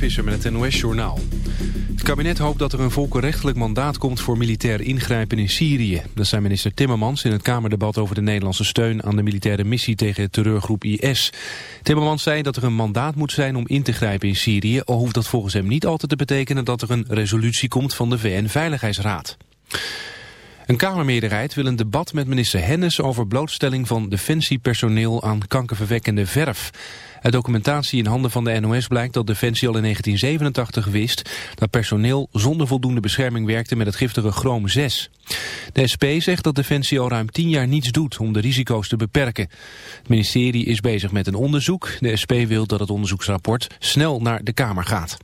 Mark met het NOS-journaal. Het kabinet hoopt dat er een volkenrechtelijk mandaat komt voor militair ingrijpen in Syrië. Dat zei minister Timmermans in het Kamerdebat over de Nederlandse steun aan de militaire missie tegen terreurgroep IS. Timmermans zei dat er een mandaat moet zijn om in te grijpen in Syrië, al hoeft dat volgens hem niet altijd te betekenen dat er een resolutie komt van de VN-veiligheidsraad. Een Kamermeerderheid wil een debat met minister Hennis over blootstelling van defensiepersoneel aan kankerverwekkende verf. Uit documentatie in handen van de NOS blijkt dat Defensie al in 1987 wist dat personeel zonder voldoende bescherming werkte met het giftige chroom 6. De SP zegt dat Defensie al ruim 10 jaar niets doet om de risico's te beperken. Het ministerie is bezig met een onderzoek. De SP wil dat het onderzoeksrapport snel naar de Kamer gaat.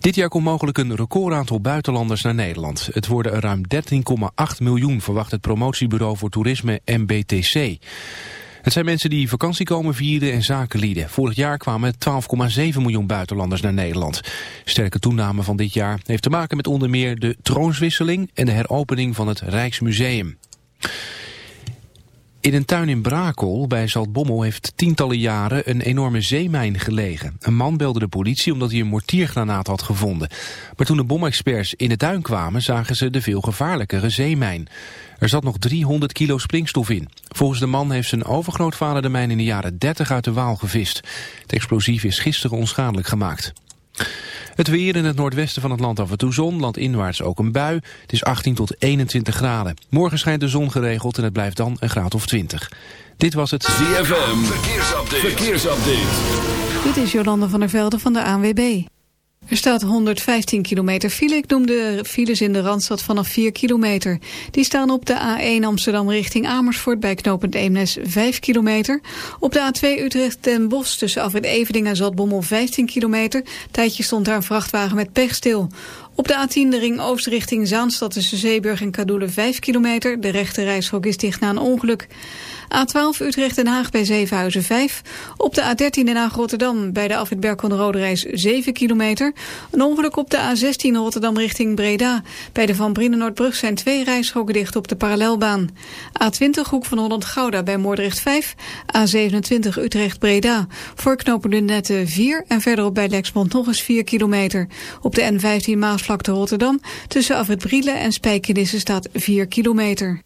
Dit jaar komt mogelijk een recordaantal buitenlanders naar Nederland. Het worden er ruim 13,8 miljoen, verwacht het promotiebureau voor toerisme MBTC. Het zijn mensen die vakantie komen vieren en zakenlieden. Vorig jaar kwamen 12,7 miljoen buitenlanders naar Nederland. Sterke toename van dit jaar heeft te maken met onder meer de troonswisseling en de heropening van het Rijksmuseum. In een tuin in Brakel bij Zaltbommel heeft tientallen jaren een enorme zeemijn gelegen. Een man belde de politie omdat hij een mortiergranaat had gevonden. Maar toen de bomexperts in de tuin kwamen zagen ze de veel gevaarlijkere zeemijn. Er zat nog 300 kilo springstof in. Volgens de man heeft zijn overgrootvader de mijn in de jaren 30 uit de Waal gevist. Het explosief is gisteren onschadelijk gemaakt. Het weer in het noordwesten van het land af en toe zon, landinwaarts ook een bui. Het is 18 tot 21 graden. Morgen schijnt de zon geregeld en het blijft dan een graad of 20. Dit was het ZFM, verkeersupdate. verkeersupdate. Dit is Jolande van der Velde van de ANWB. Er staat 115 kilometer file. Ik noem de files in de Randstad vanaf 4 kilometer. Die staan op de A1 Amsterdam richting Amersfoort bij knooppunt Eemnes 5 kilometer. Op de A2 Utrecht den Bosch tussen Afrit Evening en Zaltbommel 15 kilometer. Tijdje stond daar een vrachtwagen met pech stil. Op de A10 de ring oost richting Zaanstad tussen Zeeburg en Kadoelen 5 kilometer. De rechte reishok is dicht na een ongeluk. A12 Utrecht-Den Haag bij Zevenhuizen 5. Op de A13 Den Haag-Rotterdam bij de afwit Berk van de Rode Reis 7 kilometer. Een ongeluk op de A16 Rotterdam richting Breda. Bij de Van Brinnen-Noordbrug zijn twee rijstroken dicht op de parallelbaan. A20 Hoek van Holland-Gouda bij Moordrecht 5. A27 Utrecht-Breda. Voor knopen Nette 4 en verderop bij Lexmond nog eens 4 kilometer. Op de N15 Maasvlakte Rotterdam tussen Afrit Brielen en Spijkenisse staat 4 kilometer.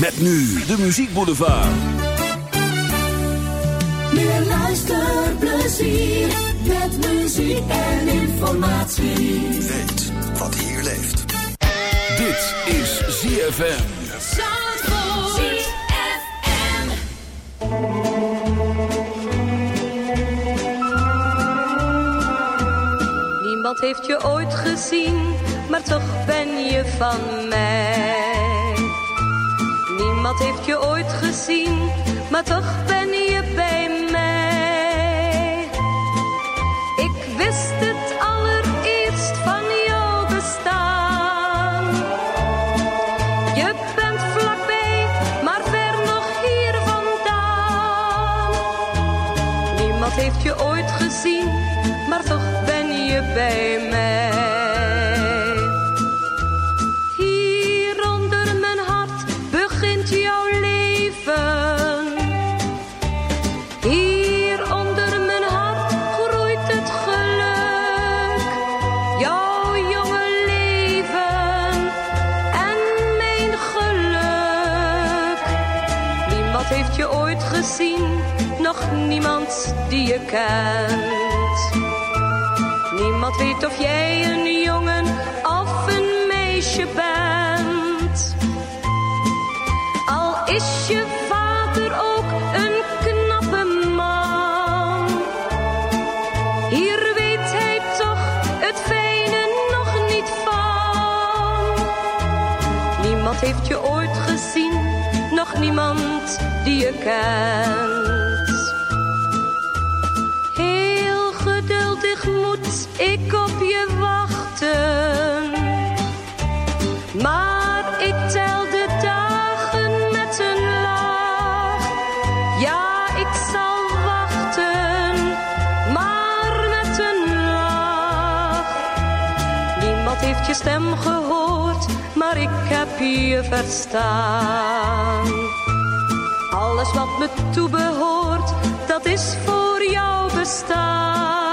Met nu de muziekboulevard. Meer luisterplezier met muziek en informatie. Weet wat hier leeft. Dit is ZFM. Zandvoort. Niemand heeft je ooit gezien, maar toch ben je van mij. Wat heeft je ooit gezien, maar toch ben je bij die je kent. Niemand weet of jij een jongen of een meisje bent. Al is je vader ook een knappe man. Hier weet hij toch het fijne nog niet van. Niemand heeft je ooit gezien, nog niemand die je kent. je stem gehoord, maar ik heb je verstaan. Alles wat me toebehoort, dat is voor jou bestaan.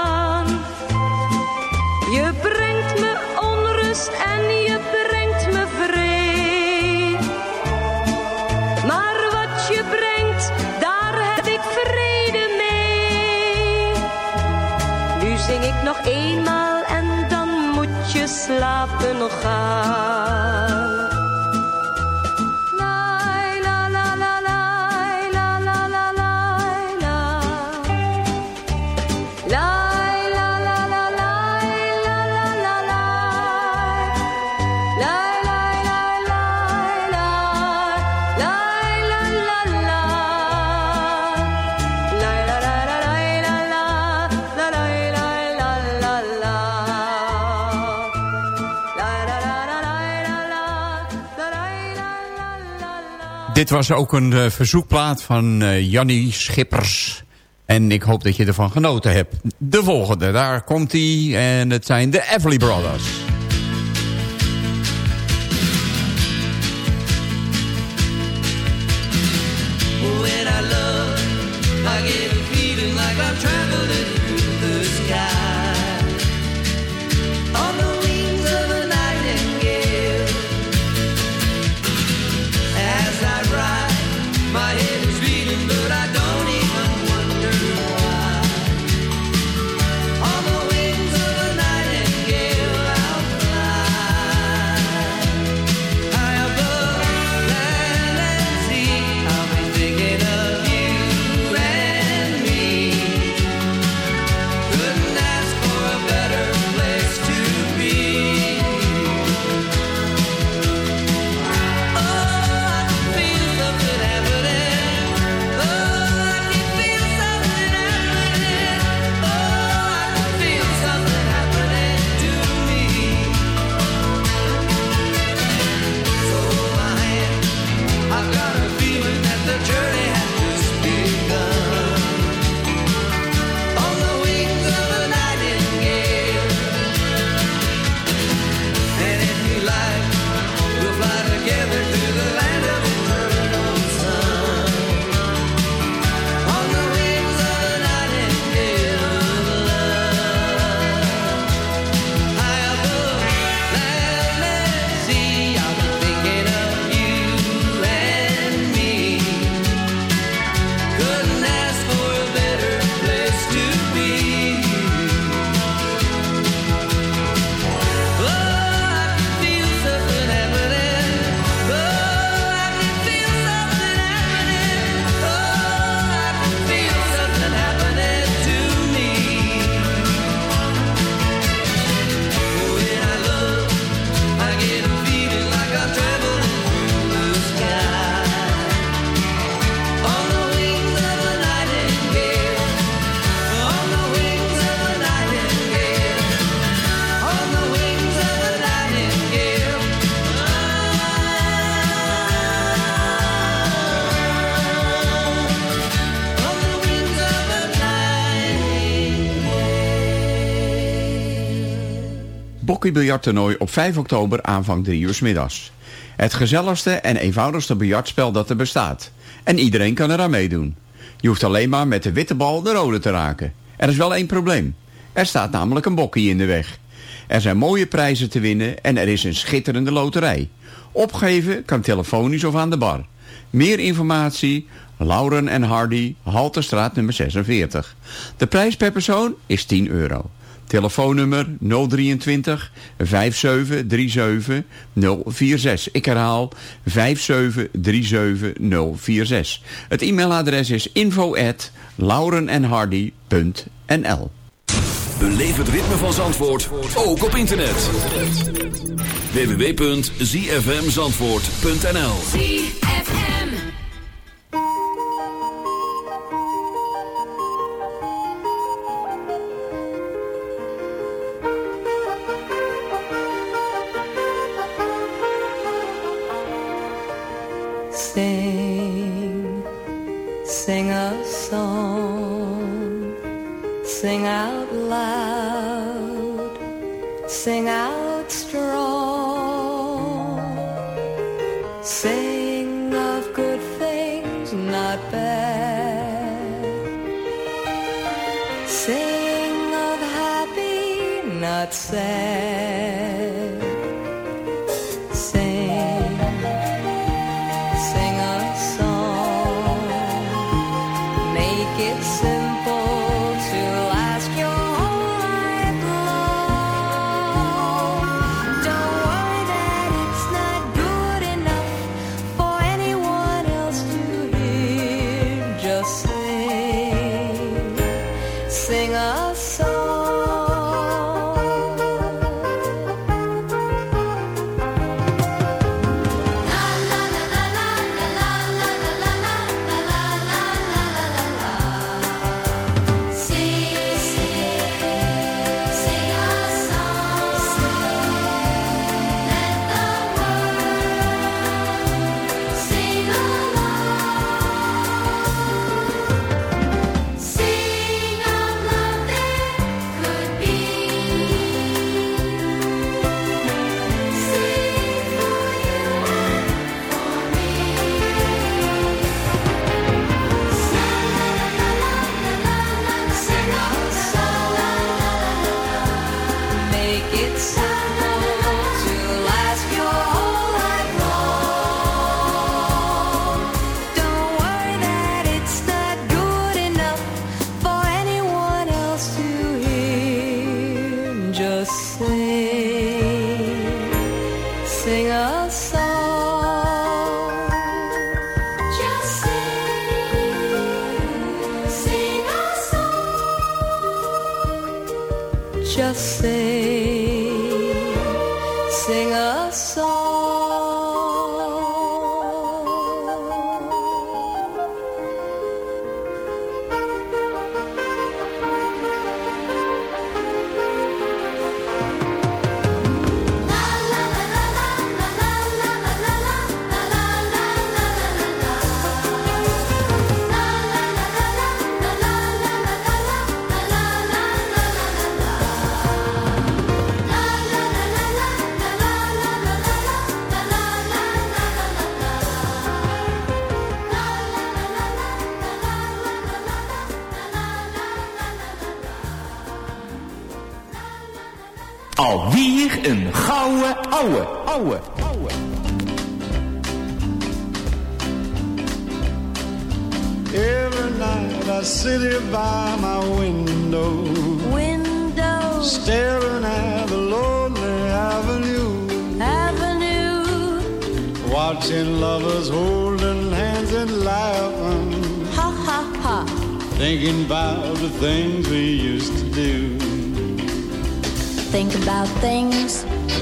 dit was ook een eh, verzoekplaat van uh, Jannie Schippers. En ik hoop dat je ervan genoten hebt. De volgende, daar komt hij. En het zijn de Everly Brothers. Bokkiebiljarttoernooi op 5 oktober aanvang 3 uur middags. Het gezelligste en eenvoudigste biljartspel dat er bestaat. En iedereen kan eraan meedoen. Je hoeft alleen maar met de witte bal de rode te raken. Er is wel één probleem. Er staat namelijk een bokkie in de weg. Er zijn mooie prijzen te winnen en er is een schitterende loterij. Opgeven kan telefonisch of aan de bar. Meer informatie, Lauren en Hardy, Halterstraat nummer 46. De prijs per persoon is 10 euro. Telefoonnummer 023 5737 046. Ik herhaal 5737 046. Het e-mailadres is info at laurenenhardy.nl het ritme van Zandvoort, ook op internet. www.zfmzandvoort.nl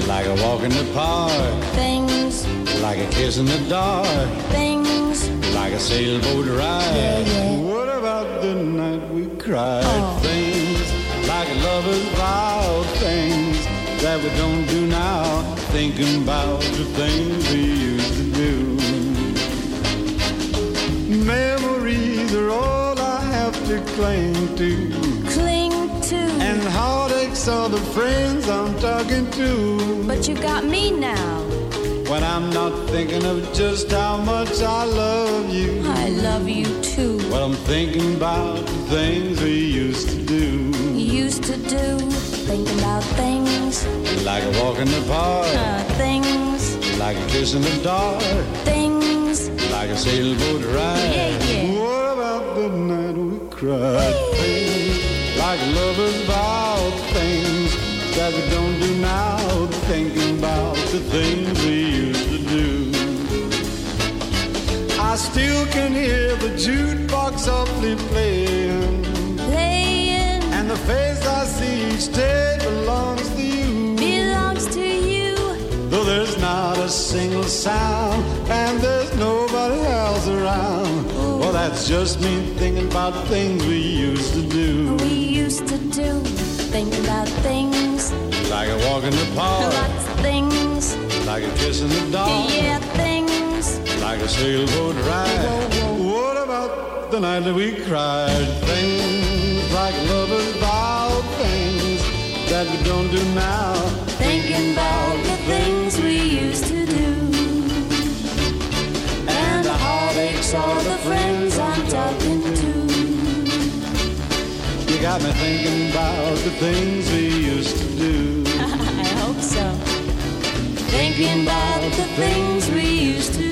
like a walk in the park, things, like a kiss in the dark, things. like a sailboat ride. Yeah, yeah. What about the night we cried? Oh. Things like a lovers vow, things that we don't do now. Thinking about the things we used to do. Memories are all I have to cling to, Cling to and heartaches aches are the friends I'm talking to. But you got me now. When I'm not thinking of just how much I love you. I love you too. What I'm thinking about the things we used to do. Used to do, thinking about things, Like a walk in the park, uh, things, like a kiss in the dark, things. like a sailboat ride. Yeah, yeah. What about the night we cried? Like lovers vow things that we don't do now. Thinking about the things we used to do. I still can hear the jukebox softly playing. Playing And the face I see each day belongs to you. belongs to you. Though there's not a single sound and there's nobody else around. Well, that's just me thinking about things we used to do. We used to do, thinking about things, Like a walk in the park, lots of things. like a kiss in the dark, Yeah, things. like a sailboat ride. Whoa, whoa. What about the night that we cried? Things like lovers vow things that we don't do now. Thinking about the things we used to do. And the heartaches are the friends talking to. You got me thinking about the things we used to do. I hope so. Thinking about the things we used to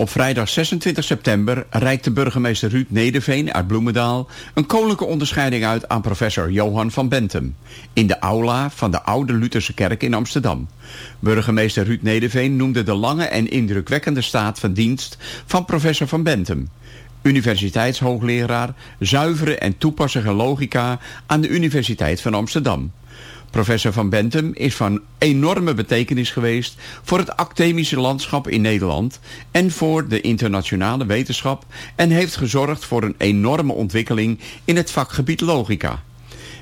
Op vrijdag 26 september reikte burgemeester Ruud Nederveen uit Bloemendaal een koninklijke onderscheiding uit aan professor Johan van Bentum in de aula van de Oude Lutherse Kerk in Amsterdam. Burgemeester Ruud Nederveen noemde de lange en indrukwekkende staat van dienst van professor van Bentum. Universiteitshoogleraar zuivere en toepassige logica aan de Universiteit van Amsterdam. Professor Van Bentum is van enorme betekenis geweest voor het academische landschap in Nederland en voor de internationale wetenschap en heeft gezorgd voor een enorme ontwikkeling in het vakgebied logica.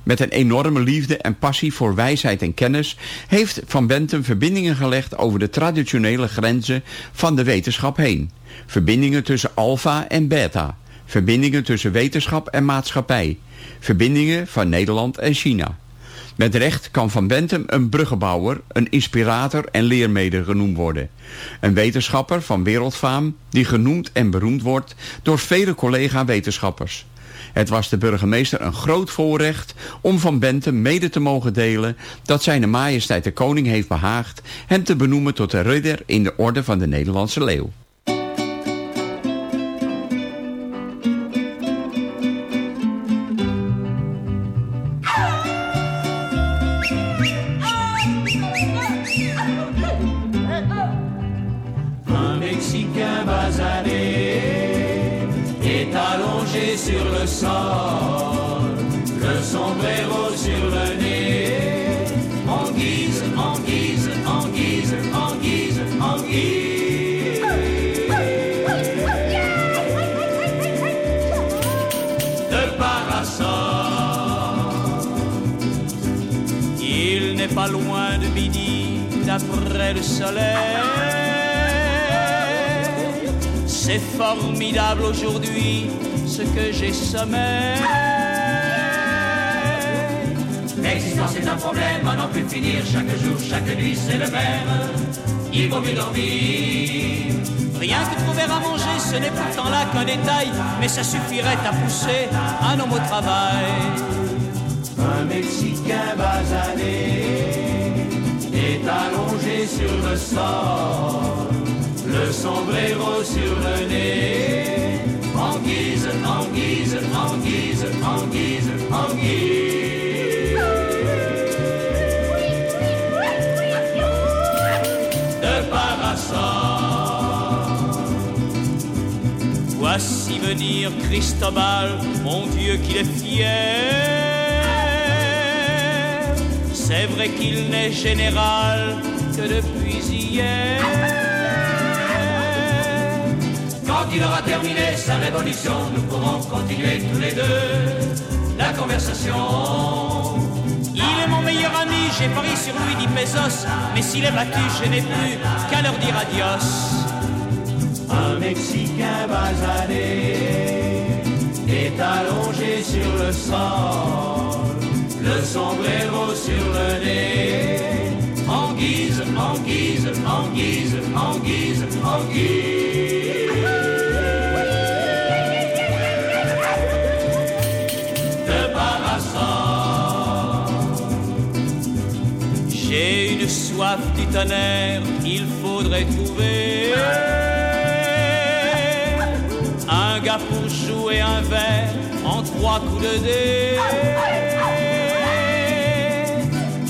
Met een enorme liefde en passie voor wijsheid en kennis heeft Van Bentum verbindingen gelegd over de traditionele grenzen van de wetenschap heen. Verbindingen tussen alfa en beta. Verbindingen tussen wetenschap en maatschappij. Verbindingen van Nederland en China. Met recht kan Van Bentum een bruggenbouwer, een inspirator en leermeder genoemd worden. Een wetenschapper van wereldfaam die genoemd en beroemd wordt door vele collega-wetenschappers. Het was de burgemeester een groot voorrecht om Van Bentum mede te mogen delen dat zijn majesteit de koning heeft behaagd hem te benoemen tot de ridder in de orde van de Nederlandse leeuw. Sur le sol, le sombrero sur le nez, en guise, en guise, en guise, en guise, en guise. De parasol. Il n'est pas loin de midi, d'après le soleil. C'est formidable aujourd'hui que j'ai sommeil. L'existence est un problème à n'en plus finir. Chaque jour, chaque nuit, c'est le même. Il vaut mieux dormir. Rien que trouver à manger, ce n'est pourtant là qu'un détail, mais ça suffirait à pousser un homme au travail. Un Mexicain basané est allongé sur le sol, le sombrero sur le nez, en guise, en guise. De. Voici venir Cristobal, mon Dieu qu'il est fier. C'est vrai qu'il n'est général que depuis hier. Il aura terminé sa révolution, nous pourrons continuer tous les deux la conversation. Il est mon meilleur ami, j'ai parié sur lui, dit Bezos. Mais s'il est battu, je n'ai plus qu'à leur dire adios. Un Mexicain basané est allongé sur le sol, le sombrero sur le nez, en guise, en guise, en guise, en guise, en guise une soif titanaire, il faudrait trouver un gars pour jouer un verre en trois coups de dé.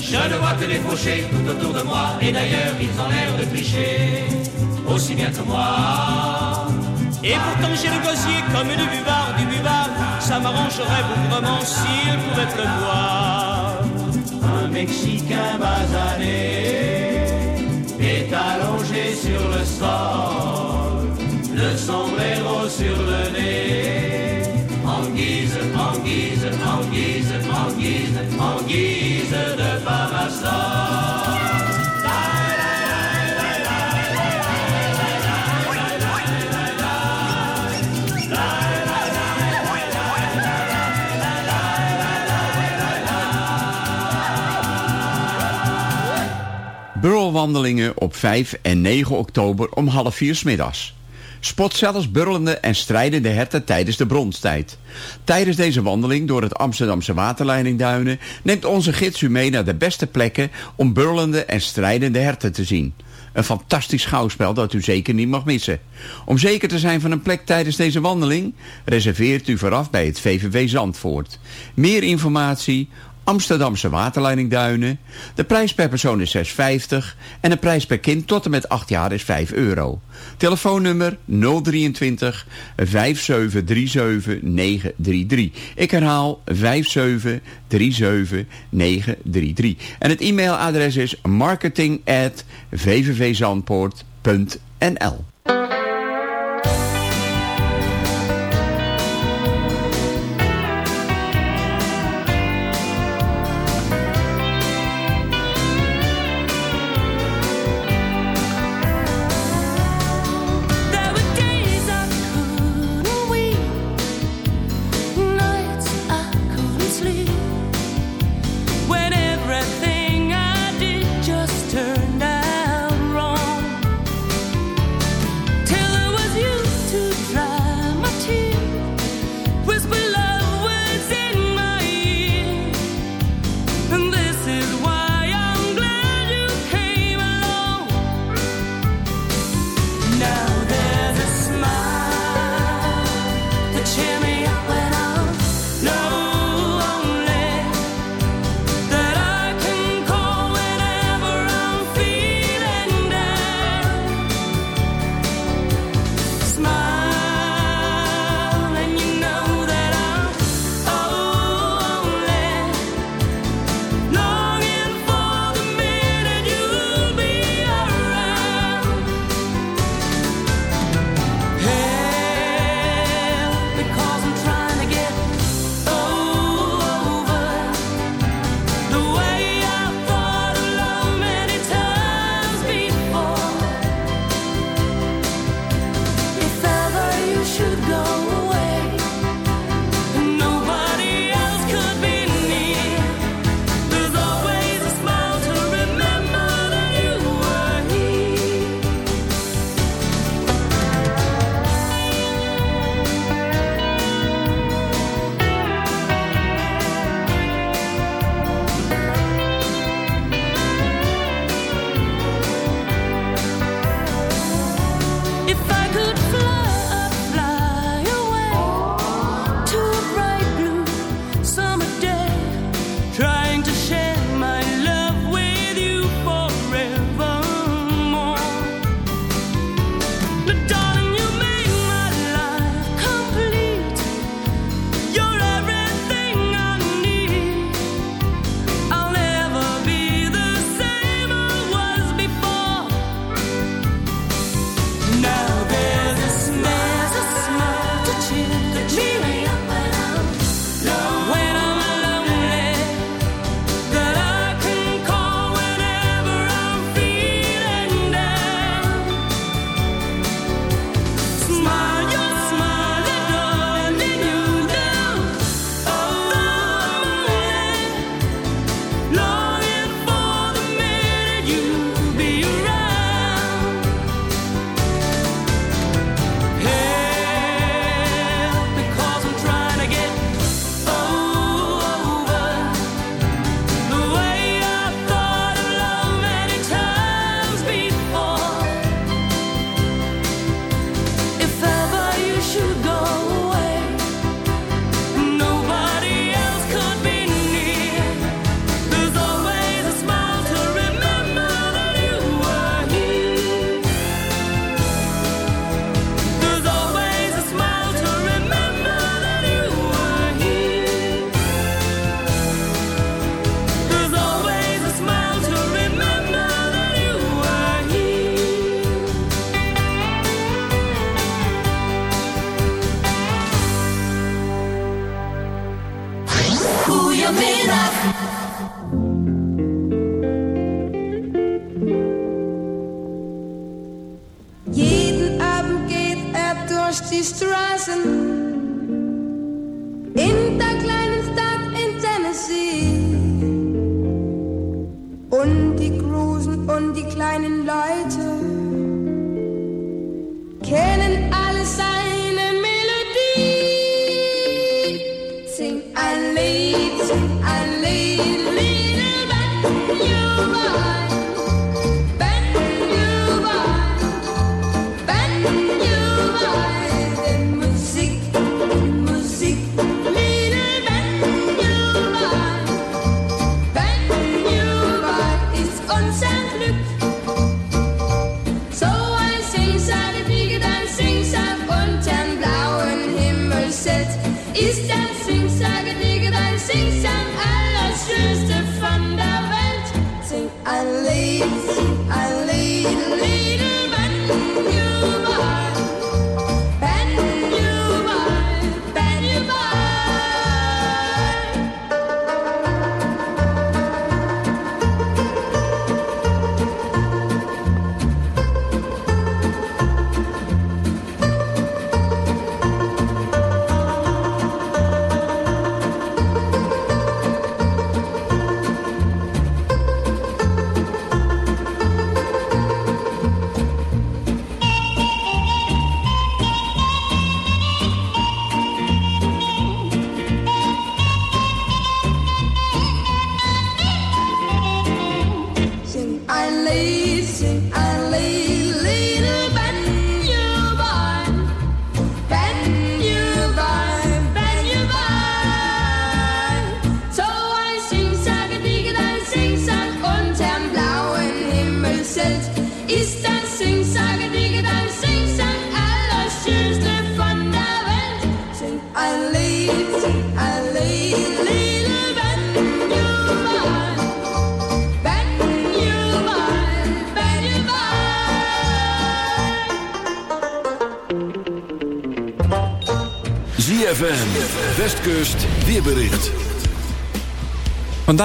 Je ne vois que des fauchés tout autour de moi, et d'ailleurs ils ont l'air de tricher, aussi bien que moi. Et pourtant j'ai le gosier comme du buvard, du buvard, ça m'arrangerait bougrement s'il pouvait pleuvoir. Mexicain basané est allongé sur le sol, le sombrero sur le nez, en guise, en guise, en guise, en guise, en guise de parasol. Burlwandelingen op 5 en 9 oktober om half vier 's middags. Spot zelfs burlende en strijdende herten tijdens de bronstijd. Tijdens deze wandeling door het Amsterdamse waterleidingduinen... neemt onze gids u mee naar de beste plekken om burlende en strijdende herten te zien. Een fantastisch schouwspel dat u zeker niet mag missen. Om zeker te zijn van een plek tijdens deze wandeling... reserveert u vooraf bij het VVV Zandvoort. Meer informatie Amsterdamse waterleiding Duinen. De prijs per persoon is 6,50 en de prijs per kind tot en met 8 jaar is 5 euro. Telefoonnummer 023 5737 933. Ik herhaal 5737 933. En het e-mailadres is marketing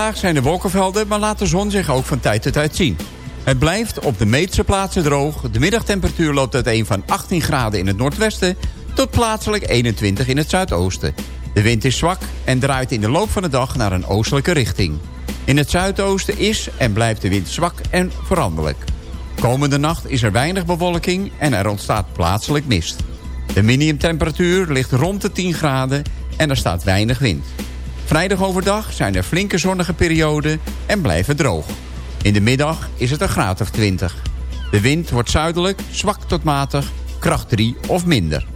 Vandaag zijn de wolkenvelden, maar laat de zon zich ook van tijd tot tijd zien. Het blijft op de meeste plaatsen droog. De middagtemperatuur loopt uiteen van 18 graden in het noordwesten... tot plaatselijk 21 in het zuidoosten. De wind is zwak en draait in de loop van de dag naar een oostelijke richting. In het zuidoosten is en blijft de wind zwak en veranderlijk. Komende nacht is er weinig bewolking en er ontstaat plaatselijk mist. De minimumtemperatuur ligt rond de 10 graden en er staat weinig wind. Vrijdag overdag zijn er flinke zonnige perioden en blijven droog. In de middag is het een graad of 20. De wind wordt zuidelijk, zwak tot matig, kracht 3 of minder.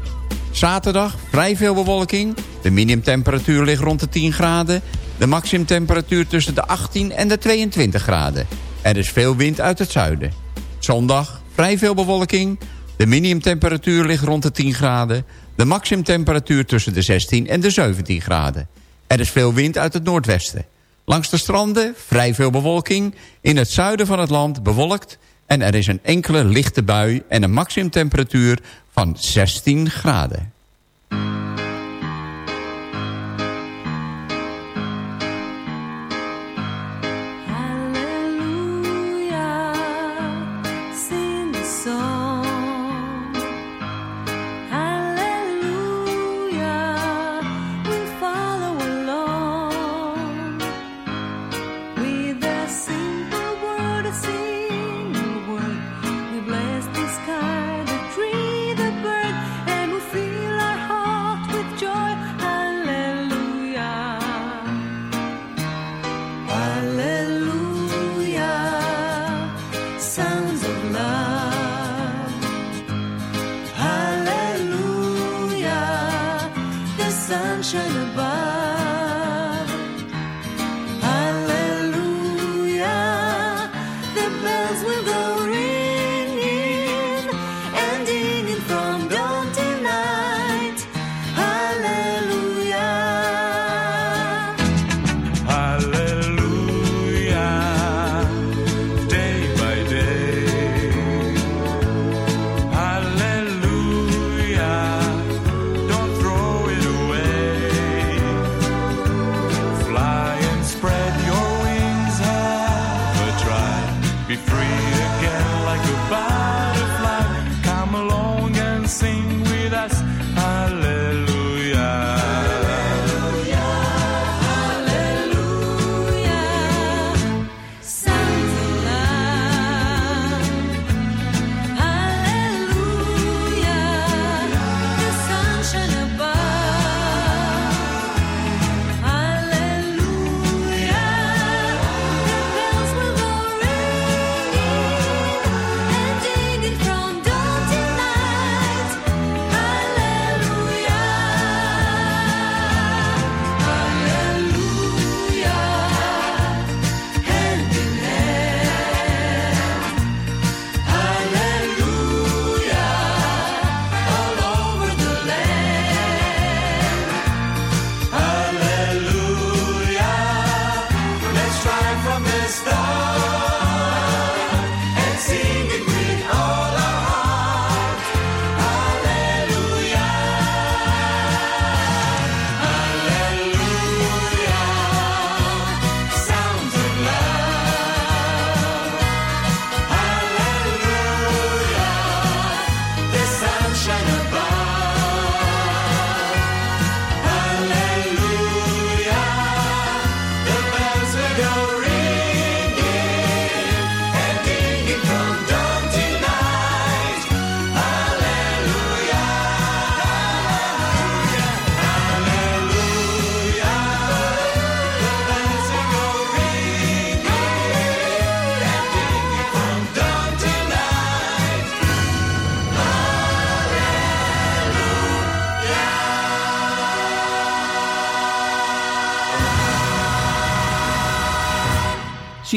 Zaterdag vrij veel bewolking. De minimumtemperatuur ligt rond de 10 graden. De maximumtemperatuur tussen de 18 en de 22 graden. Er is veel wind uit het zuiden. Zondag vrij veel bewolking. De minimumtemperatuur ligt rond de 10 graden. De maximumtemperatuur tussen de 16 en de 17 graden. Er is veel wind uit het noordwesten. Langs de stranden vrij veel bewolking. In het zuiden van het land bewolkt. En er is een enkele lichte bui en een maximumtemperatuur van 16 graden.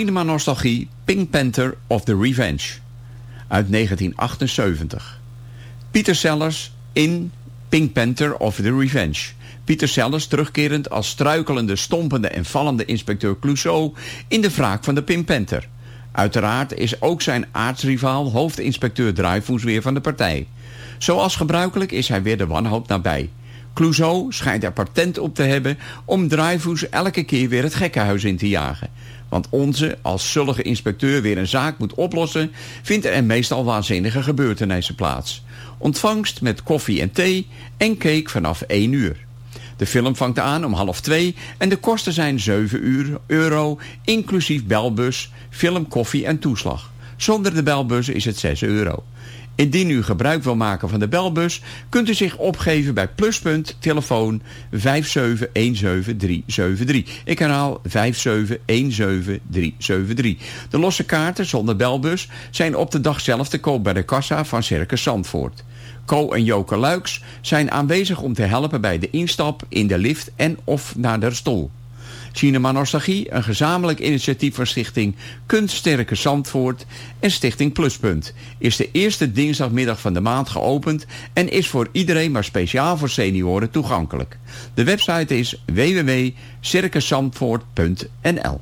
Cinema Nostalgie Pink Panther of the Revenge uit 1978. Peter Sellers in Pink Panther of the Revenge. Pieter Sellers terugkerend als struikelende, stompende en vallende inspecteur Clouseau in de wraak van de Pink Panther. Uiteraard is ook zijn aartsrivaal hoofdinspecteur Dreyfus weer van de partij. Zoals gebruikelijk is hij weer de wanhoop nabij. Clouseau schijnt er patent op te hebben om Dreyfus elke keer weer het gekkenhuis in te jagen. Want onze, als zullige inspecteur weer een zaak moet oplossen, vindt er meestal waanzinnige gebeurtenissen plaats. Ontvangst met koffie en thee en cake vanaf 1 uur. De film vangt aan om half 2 en de kosten zijn 7 uur, euro, inclusief belbus, film, koffie en toeslag. Zonder de belbus is het 6 euro. Indien u gebruik wil maken van de belbus, kunt u zich opgeven bij Pluspunt, telefoon 5717373. Ik herhaal 5717373. De losse kaarten zonder belbus zijn op de dag zelf te koop bij de kassa van Circus Zandvoort. Co en Joke Luiks zijn aanwezig om te helpen bij de instap in de lift en of naar de stoel. Cinema Nostalgie, een gezamenlijk initiatief van Stichting Kunststerke Zandvoort en Stichting Pluspunt, is de eerste dinsdagmiddag van de maand geopend en is voor iedereen maar speciaal voor senioren toegankelijk. De website is www.circuszandvoort.nl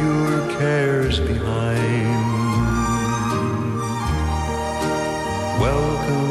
Your cares behind. Welcome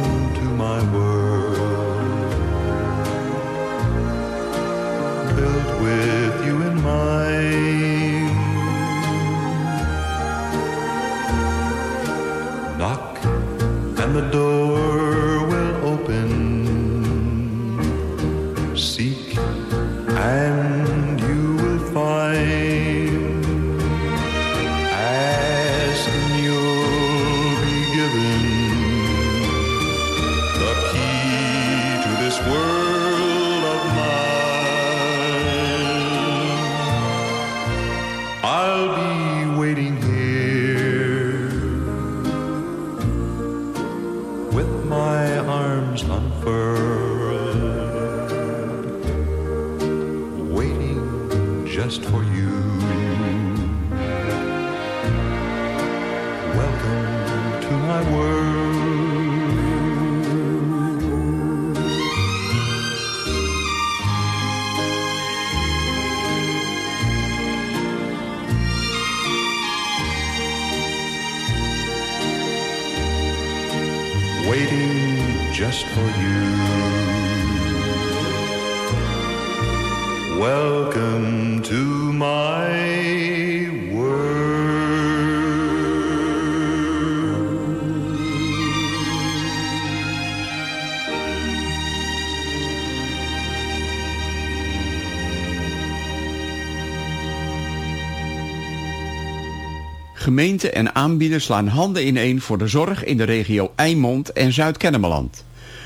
Gemeenten en aanbieders slaan handen ineen voor de zorg in de regio Eimond en Zuid-Kennemerland.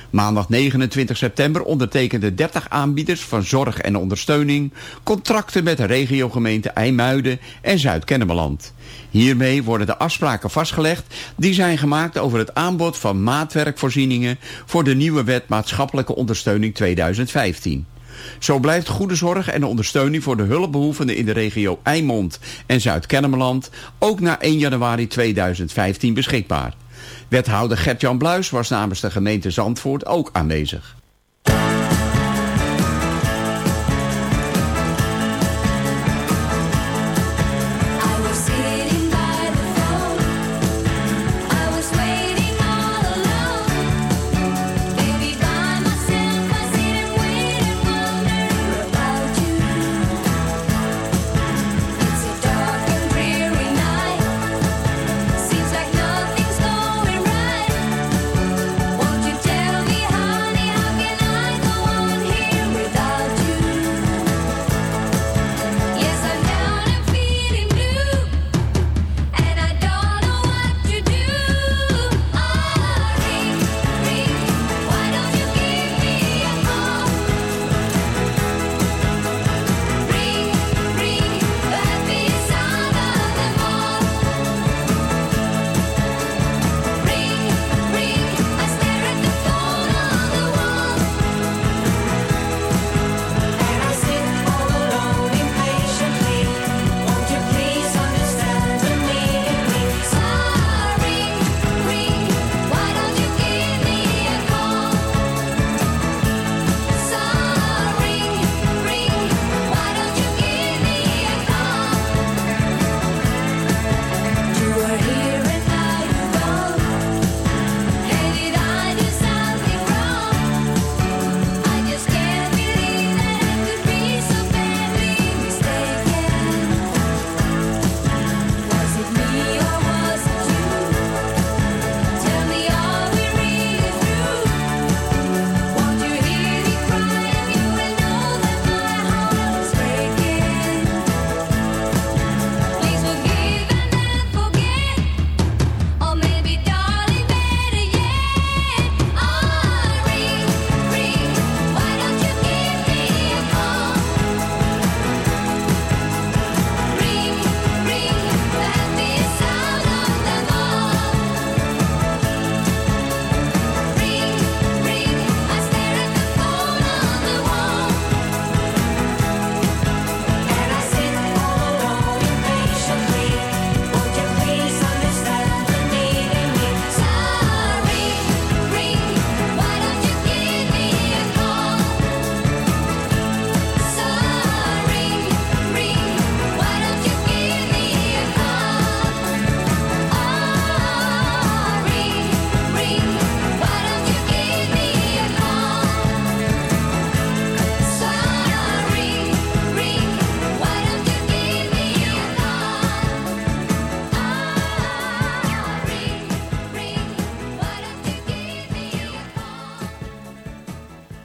Maandag 29 september ondertekenden 30 aanbieders van zorg en ondersteuning contracten met de regiogemeenten IJmuiden en Zuid-Kennemerland. Hiermee worden de afspraken vastgelegd die zijn gemaakt over het aanbod van maatwerkvoorzieningen voor de nieuwe wet maatschappelijke ondersteuning 2015. Zo blijft goede zorg en ondersteuning voor de hulpbehoevenden in de regio Eimond en Zuid-Kennemerland ook na 1 januari 2015 beschikbaar. Wethouder Gert-Jan Bluis was namens de gemeente Zandvoort ook aanwezig.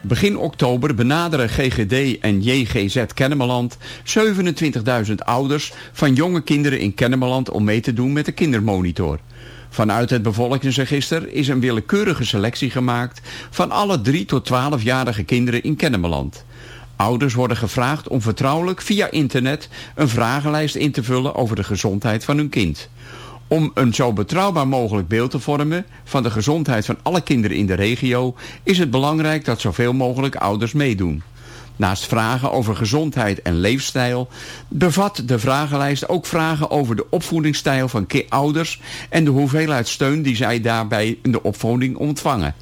Begin oktober benaderen GGD en JGZ Kennemerland 27.000 ouders van jonge kinderen in Kennemerland om mee te doen met de kindermonitor. Vanuit het bevolkingsregister is een willekeurige selectie gemaakt van alle 3 tot 12-jarige kinderen in Kennemerland. Ouders worden gevraagd om vertrouwelijk via internet een vragenlijst in te vullen over de gezondheid van hun kind. Om een zo betrouwbaar mogelijk beeld te vormen van de gezondheid van alle kinderen in de regio is het belangrijk dat zoveel mogelijk ouders meedoen. Naast vragen over gezondheid en leefstijl bevat de vragenlijst ook vragen over de opvoedingsstijl van ouders en de hoeveelheid steun die zij daarbij in de opvoeding ontvangen.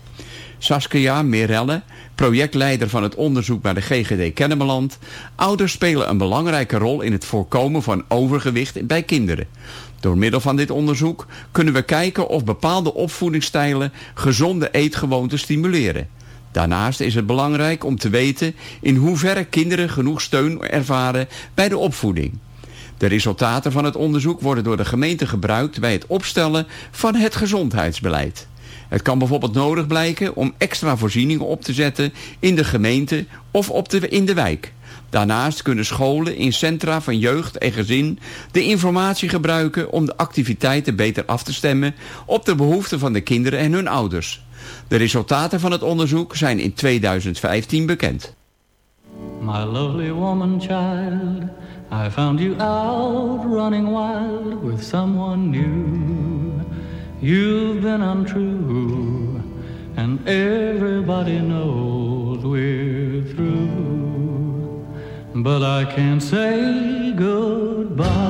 Saskia Merelle, projectleider van het onderzoek bij de GGD Kennemerland. Ouders spelen een belangrijke rol in het voorkomen van overgewicht bij kinderen. Door middel van dit onderzoek kunnen we kijken of bepaalde opvoedingsstijlen gezonde eetgewoonten stimuleren. Daarnaast is het belangrijk om te weten in hoeverre kinderen genoeg steun ervaren bij de opvoeding. De resultaten van het onderzoek worden door de gemeente gebruikt bij het opstellen van het gezondheidsbeleid. Het kan bijvoorbeeld nodig blijken om extra voorzieningen op te zetten in de gemeente of op de, in de wijk. Daarnaast kunnen scholen in centra van jeugd en gezin de informatie gebruiken om de activiteiten beter af te stemmen op de behoeften van de kinderen en hun ouders. De resultaten van het onderzoek zijn in 2015 bekend. My lovely woman child, I found you out running wild with someone new. You've been untrue, and everybody knows through. But I can't say goodbye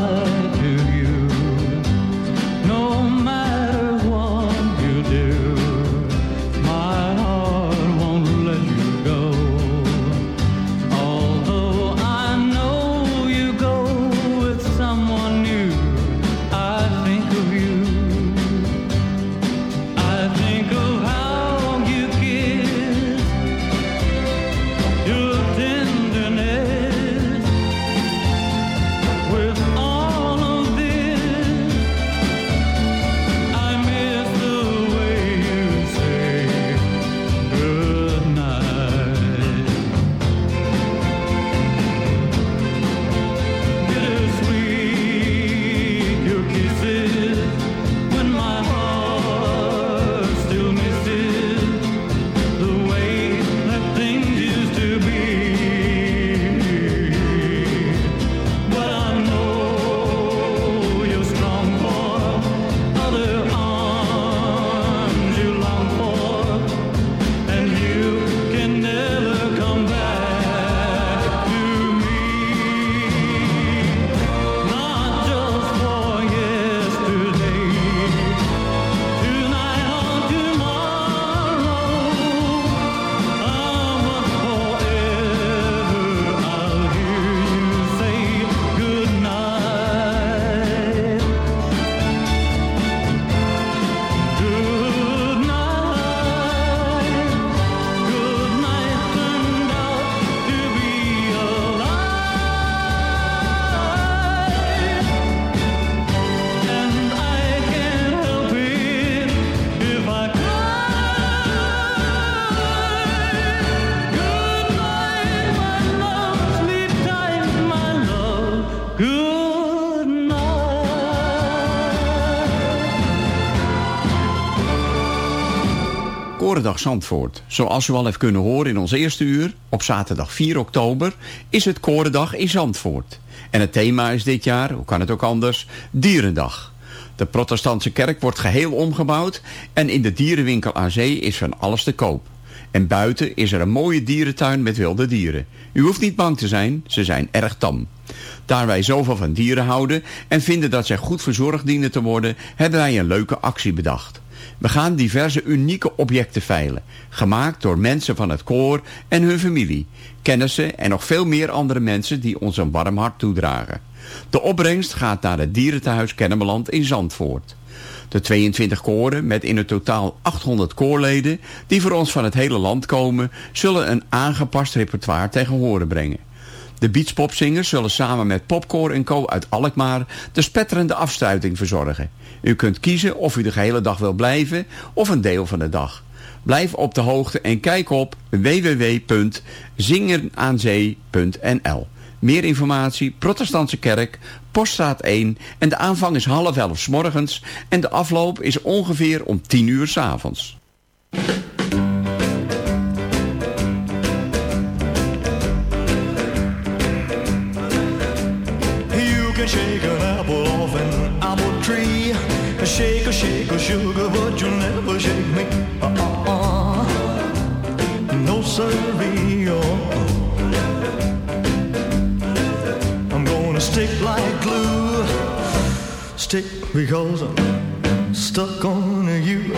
Zandvoort. Zoals u al heeft kunnen horen in ons eerste uur, op zaterdag 4 oktober, is het Korendag in Zandvoort. En het thema is dit jaar, hoe kan het ook anders, Dierendag. De protestantse kerk wordt geheel omgebouwd en in de dierenwinkel aan zee is van alles te koop. En buiten is er een mooie dierentuin met wilde dieren. U hoeft niet bang te zijn, ze zijn erg tam. Daar wij zoveel van dieren houden en vinden dat zij goed verzorgd dienen te worden, hebben wij een leuke actie bedacht. We gaan diverse unieke objecten veilen, gemaakt door mensen van het koor en hun familie, kennissen en nog veel meer andere mensen die ons een warm hart toedragen. De opbrengst gaat naar het dierentehuis Kennemerland in Zandvoort. De 22 koren met in het totaal 800 koorleden die voor ons van het hele land komen, zullen een aangepast repertoire tegen horen brengen. De beachpopzingers zullen samen met Popcore Co. uit Alkmaar de spetterende afsluiting verzorgen. U kunt kiezen of u de gehele dag wil blijven of een deel van de dag. Blijf op de hoogte en kijk op www.zingenaanzee.nl. Meer informatie, Protestantse Kerk, Poststraat 1 en de aanvang is half elf 's morgens en de afloop is ongeveer om 10 uur 's avonds. Stick because I'm stuck on you.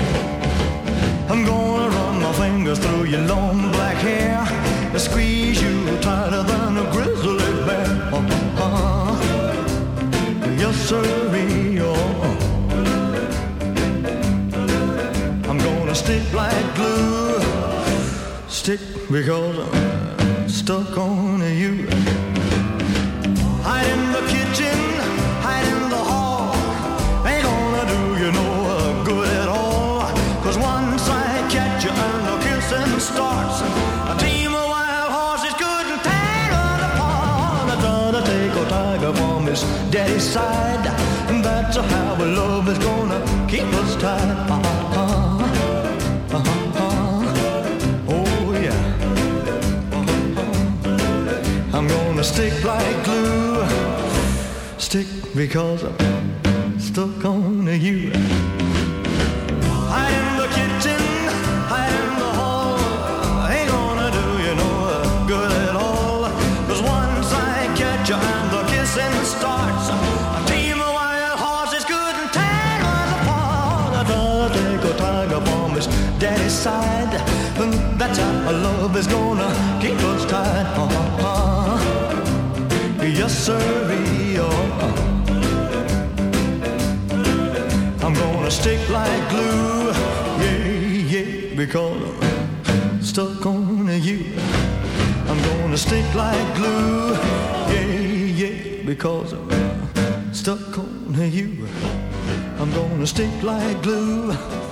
I'm gonna run my fingers through your long black hair. And squeeze you tighter than a grizzly bear. Uh-uh. Yes. Oh. I'm gonna stick like glue. Stick because I'm stuck on you. Hide in the kitchen, his daddy's side. And that's how our love is gonna keep us tied. Uh-huh. Uh-huh. Oh yeah. Uh-huh. I'm gonna stick like glue. Stick because I'm stuck on you. Hide in daddy's side. And that's how love is gonna keep us tied. Uh-huh. Yes, sir. I'm gonna stick like glue. Yeah, yeah, because I'm stuck on you. I'm gonna stick like glue. Yeah, yeah, because I'm stuck on you. I'm gonna stick like glue.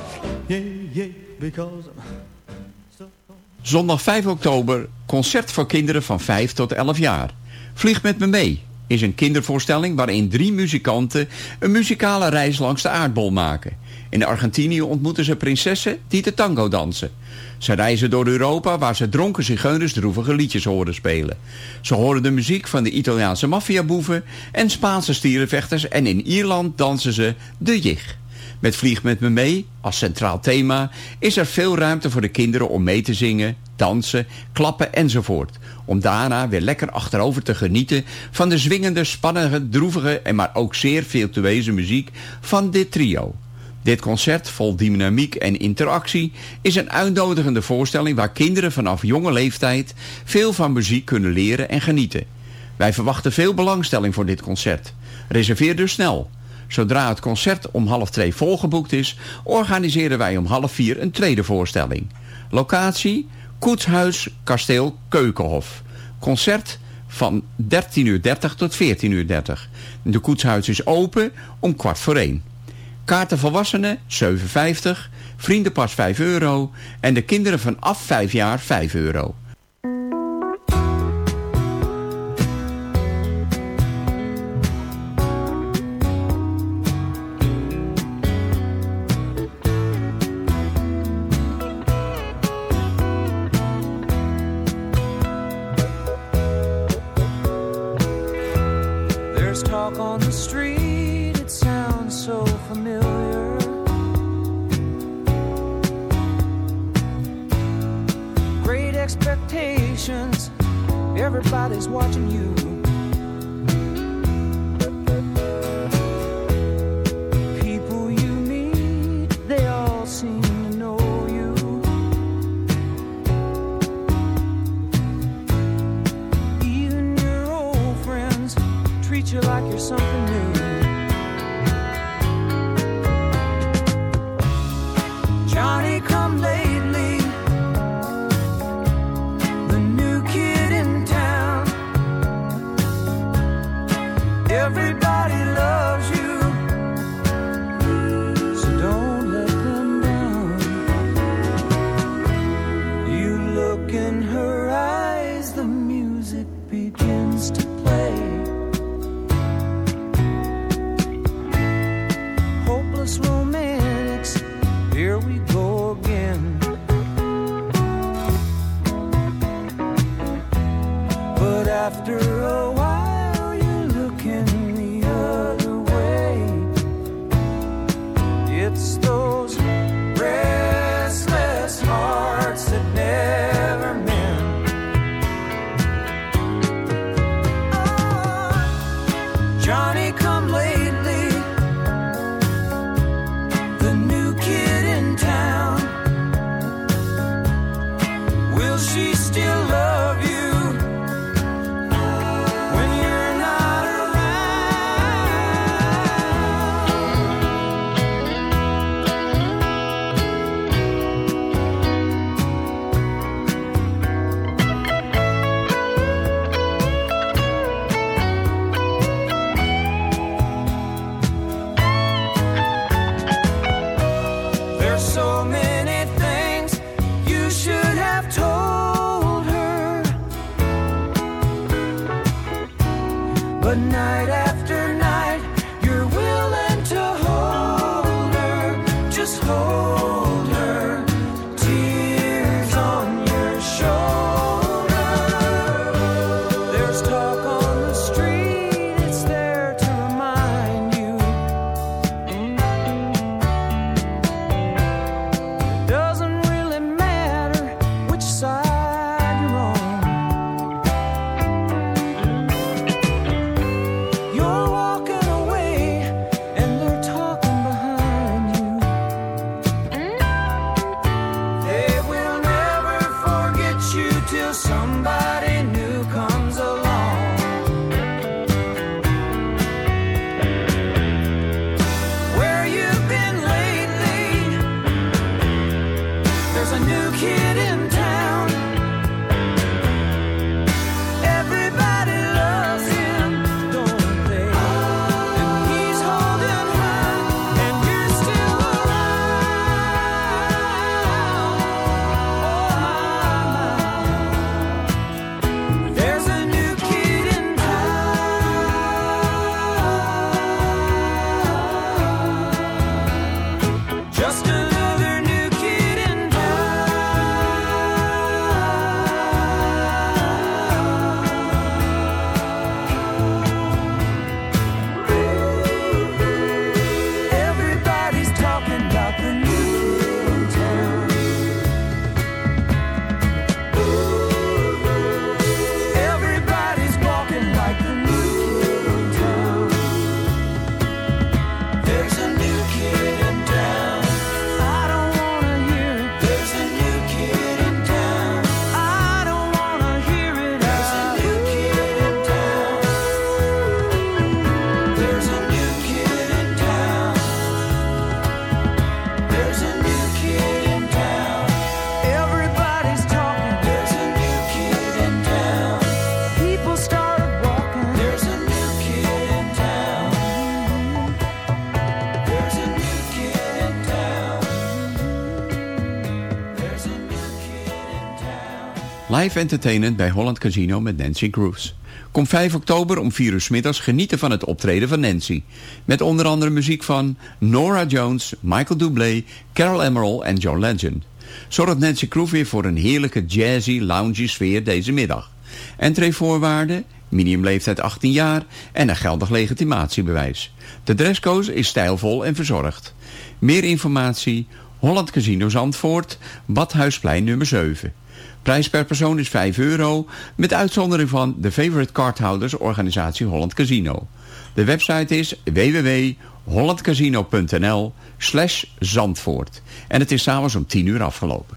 Zondag 5 oktober, concert voor kinderen van 5 tot 11 jaar. Vlieg met me mee is een kindervoorstelling waarin drie muzikanten een muzikale reis langs de aardbol maken. In Argentinië ontmoeten ze prinsessen die de tango dansen. Ze reizen door Europa waar ze dronken zigeuners droevige liedjes horen spelen. Ze horen de muziek van de Italiaanse maffiaboeven en Spaanse stierenvechters en in Ierland dansen ze de jig. Met Vlieg met me mee, als centraal thema, is er veel ruimte voor de kinderen om mee te zingen, dansen, klappen enzovoort. Om daarna weer lekker achterover te genieten van de zwingende, spannende, droevige en maar ook zeer virtueuze muziek van dit trio. Dit concert, vol dynamiek en interactie, is een uitnodigende voorstelling waar kinderen vanaf jonge leeftijd veel van muziek kunnen leren en genieten. Wij verwachten veel belangstelling voor dit concert. Reserveer dus snel. Zodra het concert om half twee volgeboekt is, organiseren wij om half vier een tweede voorstelling. Locatie, Koetshuis, Kasteel, Keukenhof. Concert van 13.30 tot 14.30 De koetshuis is open om kwart voor één. Kaarten volwassenen 7,50, vriendenpas 5 euro en de kinderen vanaf 5 jaar 5 euro. Entertainment bij Holland Casino met Nancy Cruise. Kom 5 oktober om 4 uur 's middags genieten van het optreden van Nancy. Met onder andere muziek van Nora Jones, Michael Bublé, Carol Emerald en John Legend. Zorgt Nancy Cruise weer voor een heerlijke jazzy, loungy sfeer deze middag. Entreevoorwaarden, minimumleeftijd 18 jaar en een geldig legitimatiebewijs. De dresscode is stijlvol en verzorgd. Meer informatie, Holland Casino Zandvoort, Badhuisplein nummer 7. Prijs per persoon is 5 euro, met uitzondering van de Favorite Cardhouders organisatie Holland Casino. De website is www.hollandcasino.nl slash Zandvoort. En het is s'avonds om 10 uur afgelopen.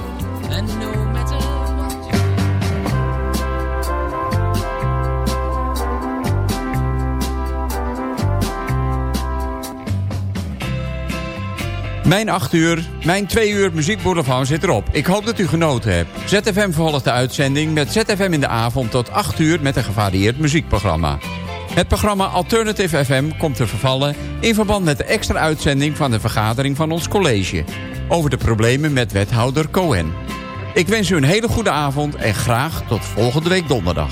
Mijn 8 uur, mijn 2 uur muziekboulevard zit erop. Ik hoop dat u genoten hebt. ZFM vervolgt de uitzending met ZFM in de avond tot 8 uur met een gevarieerd muziekprogramma. Het programma Alternative FM komt te vervallen in verband met de extra uitzending van de vergadering van ons college over de problemen met wethouder Cohen. Ik wens u een hele goede avond en graag tot volgende week donderdag.